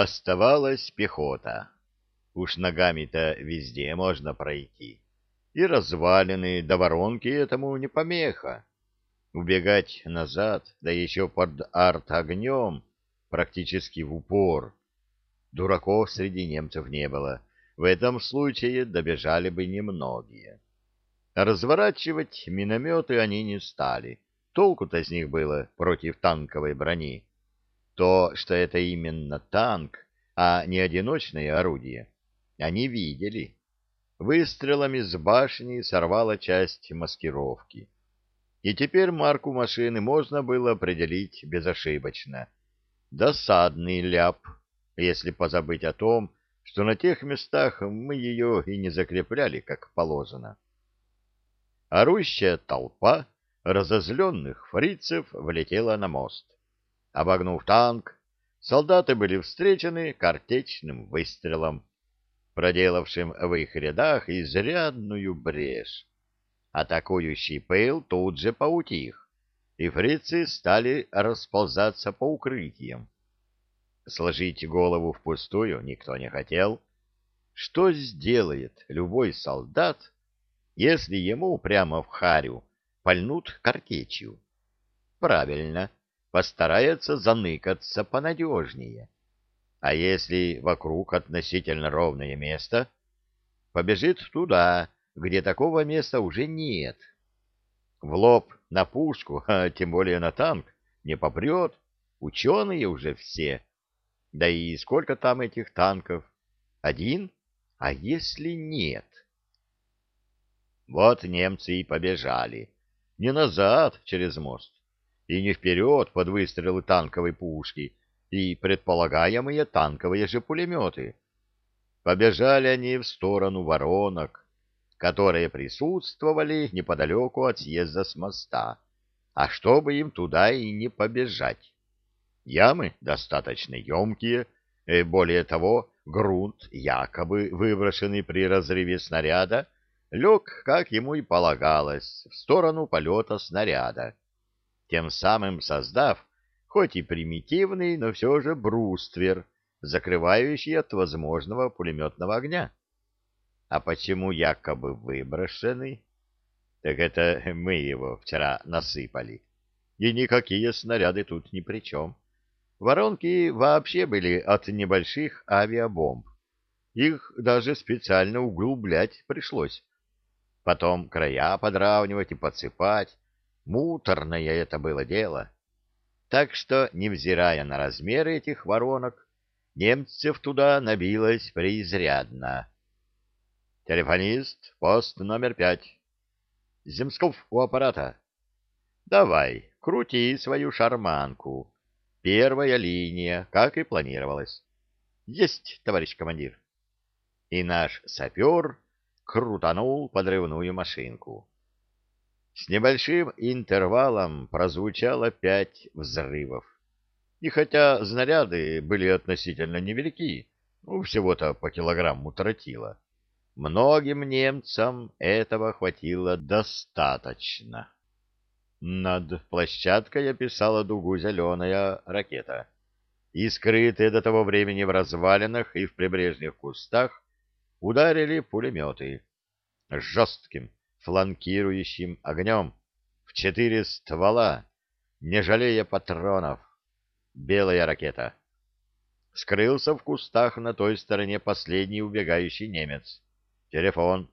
Оставалась пехота. Уж ногами-то везде можно пройти. И развалины до воронки этому не помеха. Убегать назад, да еще под арт-огнем, практически в упор. Дураков среди немцев не было. В этом случае добежали бы немногие. Разворачивать минометы они не стали. Толку-то с них было против танковой брони. То, что это именно танк, а не одиночное орудие, они видели. Выстрелами с башни сорвала часть маскировки. И теперь марку машины можно было определить безошибочно. Досадный ляп, если позабыть о том, что на тех местах мы ее и не закрепляли, как положено. Орущая толпа разозленных фрицев влетела на мост. Обогнув танк, солдаты были встречены картечным выстрелом, проделавшим в их рядах изрядную брешь. Атакующий пыл тут же поутих, и фрицы стали расползаться по укрытиям. Сложить голову впустую никто не хотел. Что сделает любой солдат, если ему прямо в харю пальнут картечью? Правильно, постарается заныкаться понадежнее. А если вокруг относительно ровное место, побежит туда, где такого места уже нет. В лоб на пушку, а тем более на танк, не попрет. Ученые уже все. Да и сколько там этих танков? Один? А если нет? Вот немцы и побежали. Не назад через мост, и не вперед под выстрелы танковой пушки и предполагаемые танковые же пулеметы. Побежали они в сторону воронок, которые присутствовали неподалеку от съезда с моста, а чтобы им туда и не побежать. Ямы достаточно емкие, и более того, грунт, якобы выброшенный при разрыве снаряда, лег, как ему и полагалось, в сторону полета снаряда, тем самым создав, хоть и примитивный, но все же бруствер, закрывающий от возможного пулеметного огня. А почему якобы выброшенный? Так это мы его вчера насыпали. И никакие снаряды тут ни при чем. Воронки вообще были от небольших авиабомб. Их даже специально углублять пришлось. Потом края подравнивать и подсыпать. Муторное это было дело. Так что, невзирая на размеры этих воронок, немцев туда набилось преизрядно. Телефонист, пост номер пять. Земсков у аппарата. Давай, крути свою шарманку. Первая линия, как и планировалось. Есть, товарищ командир. И наш сапер крутанул подрывную машинку. С небольшим интервалом прозвучало пять взрывов. И хотя снаряды были относительно невелики, ну, всего-то по килограмму тротила, Многим немцам этого хватило достаточно. Над площадкой описала дугу зеленая ракета. И скрытые до того времени в развалинах и в прибрежных кустах ударили пулеметы жестким фланкирующим огнем в четыре ствола, не жалея патронов. Белая ракета. Скрылся в кустах на той стороне последний убегающий немец. Телефон.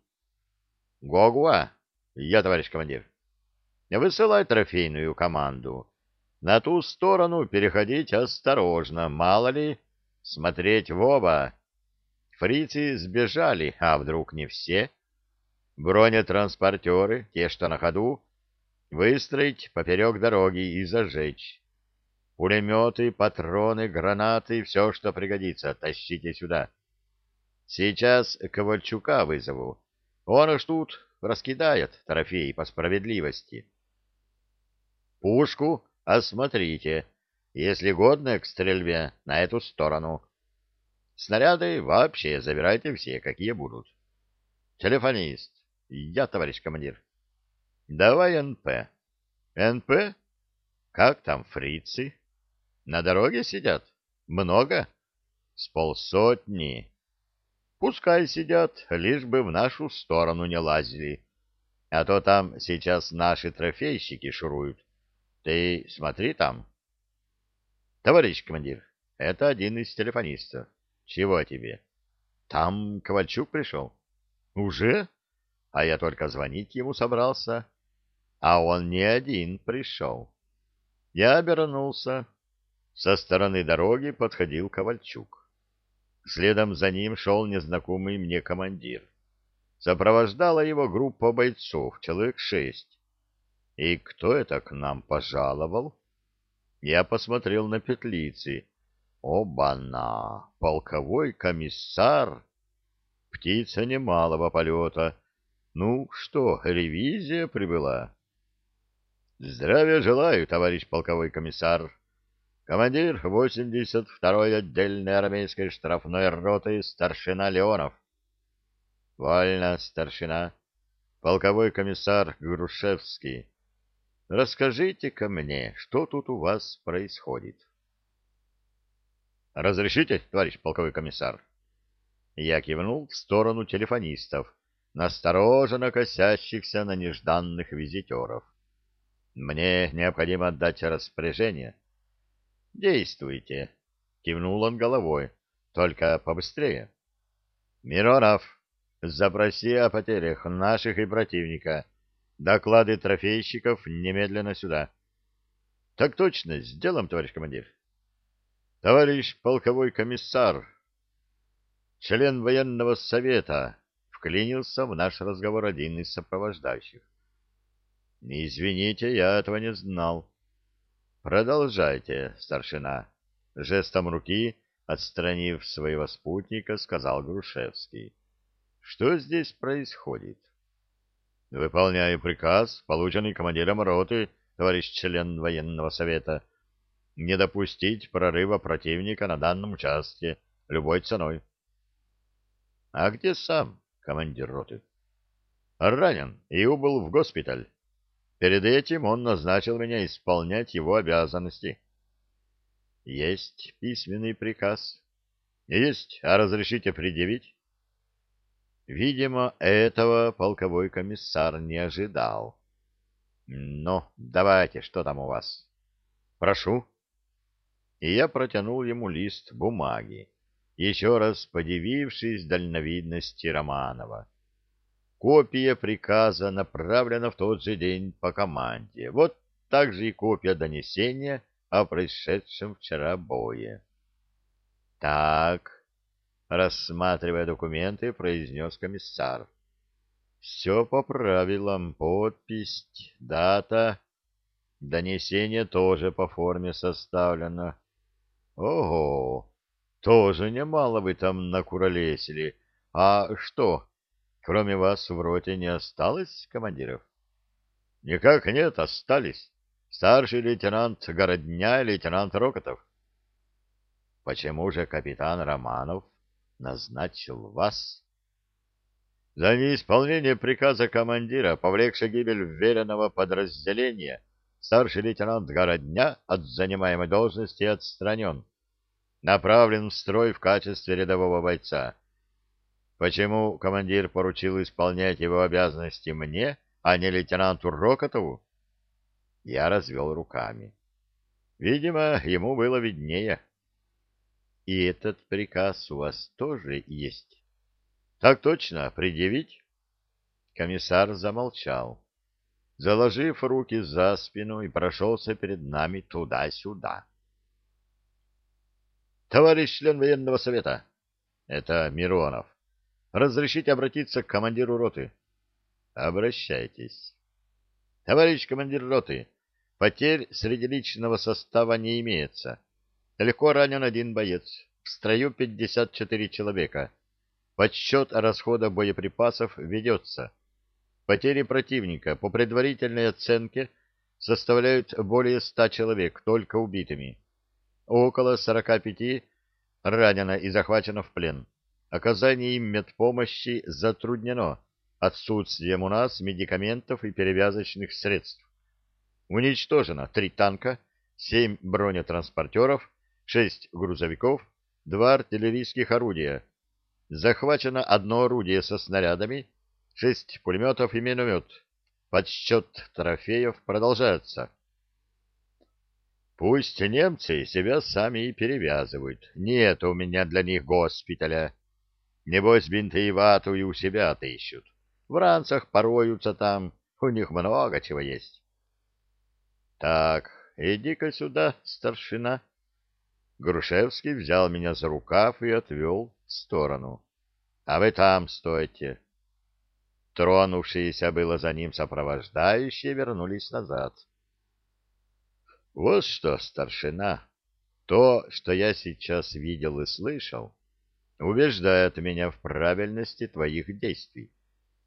Гогуа? Я, товарищ командир. Высылай трофейную команду. На ту сторону переходить осторожно, мало ли, смотреть в оба. Фрицы сбежали, а вдруг не все? Бронетранспортеры, те, что на ходу, выстроить поперек дороги и зажечь. Пулеметы, патроны, гранаты, все, что пригодится, тащите сюда. Сейчас Ковальчука вызову. Он уж тут раскидает трофеи по справедливости. Пушку осмотрите, если годная к стрельбе, на эту сторону. Снаряды вообще забирайте все, какие будут. Телефонист. Я, товарищ командир. Давай НП. НП? Как там фрицы? На дороге сидят? Много? С полсотни. Пускай сидят, лишь бы в нашу сторону не лазили. А то там сейчас наши трофейщики шуруют. Ты смотри там. Товарищ командир, это один из телефонистов. Чего тебе? Там Ковальчук пришел. Уже? А я только звонить ему собрался. А он не один пришел. Я обернулся. Со стороны дороги подходил Ковальчук. Следом за ним шел незнакомый мне командир. Сопровождала его группа бойцов, человек шесть. И кто это к нам пожаловал? Я посмотрел на петлицы. Оба-на! Полковой комиссар! Птица немалого полета. Ну что, ревизия прибыла? Здравия желаю, товарищ полковой комиссар. Командир 82-й отдельной армейской штрафной роты старшина Леонов. Вольно, старшина. Полковой комиссар Грушевский. Расскажите-ка мне, что тут у вас происходит? Разрешите, товарищ полковой комиссар? Я кивнул в сторону телефонистов, настороженно косящихся на нежданных визитеров. Мне необходимо отдать распоряжение. Действуйте, кивнул он головой, только побыстрее. Миронов, запроси о потерях наших и противника. Доклады трофейщиков немедленно сюда. Так точно, сделаем, товарищ командир. Товарищ полковой комиссар, член военного совета, вклинился в наш разговор один из сопровождающих. Извините, я этого не знал. Продолжайте, старшина. Жестом руки, отстранив своего спутника, сказал Грушевский. Что здесь происходит? Выполняю приказ, полученный командиром роты, товарищ член военного совета, не допустить прорыва противника на данном участке любой ценой. А где сам командир роты? Ранен и убыл в госпиталь. Перед этим он назначил меня исполнять его обязанности. Есть письменный приказ. Есть, а разрешите предъявить? Видимо, этого полковой комиссар не ожидал. Ну, давайте, что там у вас? Прошу. И я протянул ему лист бумаги, еще раз подивившись дальновидности Романова. Копия приказа направлена в тот же день по команде. Вот также и копия донесения о происшедшем вчера бое. Так, рассматривая документы, произнес комиссар. Все по правилам, подпись, дата, донесение тоже по форме составлено. Ого, тоже немало вы там накуролесили. А что, Кроме вас в роте не осталось командиров? — Никак нет, остались. Старший лейтенант Городня лейтенант Рокотов. — Почему же капитан Романов назначил вас? — За неисполнение приказа командира, повлекший гибель вверенного подразделения, старший лейтенант Городня от занимаемой должности отстранен. Направлен в строй в качестве рядового бойца Почему командир поручил исполнять его обязанности мне, а не лейтенанту Рокотову? Я развел руками. Видимо, ему было виднее. И этот приказ у вас тоже есть? Так точно, предъявить? Комиссар замолчал, заложив руки за спину и прошелся перед нами туда-сюда. Товарищ член военного совета, это Миронов, Разрешите обратиться к командиру роты? Обращайтесь. Товарищ командир роты, потерь среди личного состава не имеется. Легко ранен один боец. В строю 54 человека. Подсчет расхода боеприпасов ведется. Потери противника по предварительной оценке составляют более 100 человек только убитыми. Около 45 ранено и захвачено в плен оказание им медпомощи затруднено отсутствием у нас медикаментов и перевязочных средств. Уничтожено три танка, семь бронетранспортеров, шесть грузовиков, два артиллерийских орудия. Захвачено одно орудие со снарядами, шесть пулеметов и миномет. Подсчет трофеев продолжается. Пусть немцы себя сами и перевязывают. Нет у меня для них госпиталя. Небось, бинты и вату и у себя отыщут. В ранцах пороются там, у них много чего есть. Так, иди-ка сюда, старшина. Грушевский взял меня за рукав и отвел в сторону. А вы там стойте. Тронувшиеся было за ним сопровождающие вернулись назад. Вот что, старшина, то, что я сейчас видел и слышал, убеждает меня в правильности твоих действий.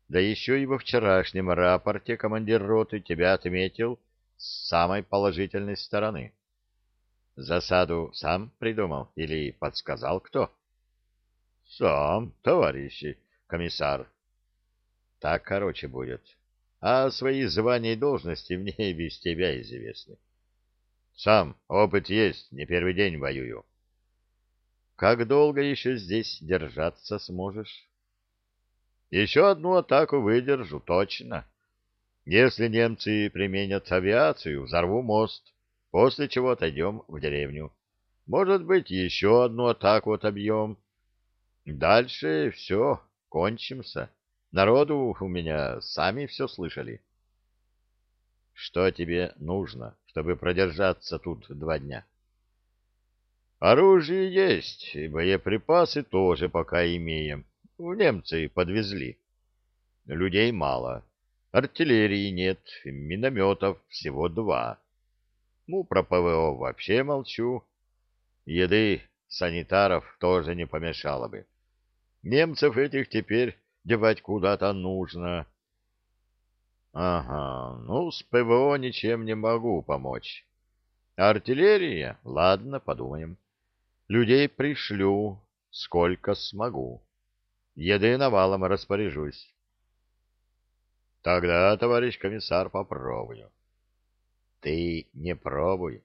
Да еще и во вчерашнем рапорте командир роты тебя отметил с самой положительной стороны. Засаду сам придумал или подсказал кто? Сам, товарищи, комиссар. Так короче будет. А свои звания и должности мне без тебя известны. Сам опыт есть, не первый день воюю. Как долго еще здесь держаться сможешь? Еще одну атаку выдержу, точно. Если немцы применят авиацию, взорву мост, после чего отойдем в деревню. Может быть, еще одну атаку отобьем. Дальше все, кончимся. Народу у меня сами все слышали. Что тебе нужно, чтобы продержаться тут два дня? Оружие есть, и боеприпасы тоже пока имеем. В немцы подвезли. Людей мало. Артиллерии нет, минометов всего два. Ну, про ПВО вообще молчу. Еды санитаров тоже не помешало бы. Немцев этих теперь девать куда-то нужно. Ага, ну, с ПВО ничем не могу помочь. Артиллерия? Ладно, подумаем. Людей пришлю, сколько смогу. Еды навалом распоряжусь. Тогда, товарищ комиссар, попробую. Ты не пробуй,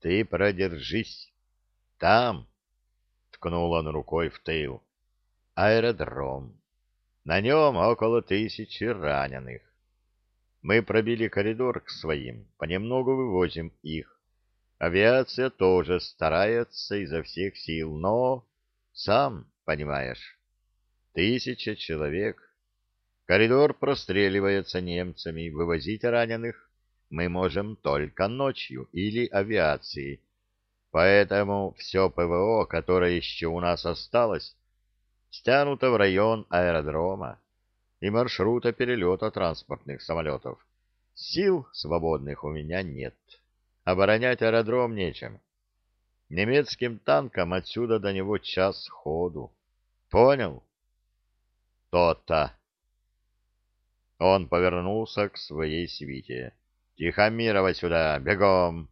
ты продержись. Там, ткнул он рукой в тыл, аэродром. На нем около тысячи раненых. Мы пробили коридор к своим, понемногу вывозим их. Авиация тоже старается изо всех сил, но, сам понимаешь, тысяча человек. Коридор простреливается немцами, вывозить раненых мы можем только ночью или авиацией. Поэтому все ПВО, которое еще у нас осталось, стянуто в район аэродрома и маршрута перелета транспортных самолетов. Сил свободных у меня нет. Оборонять аэродром нечем. Немецким танкам отсюда до него час ходу. Понял? То-то. Он повернулся к своей свите. Тихомирова сюда, бегом!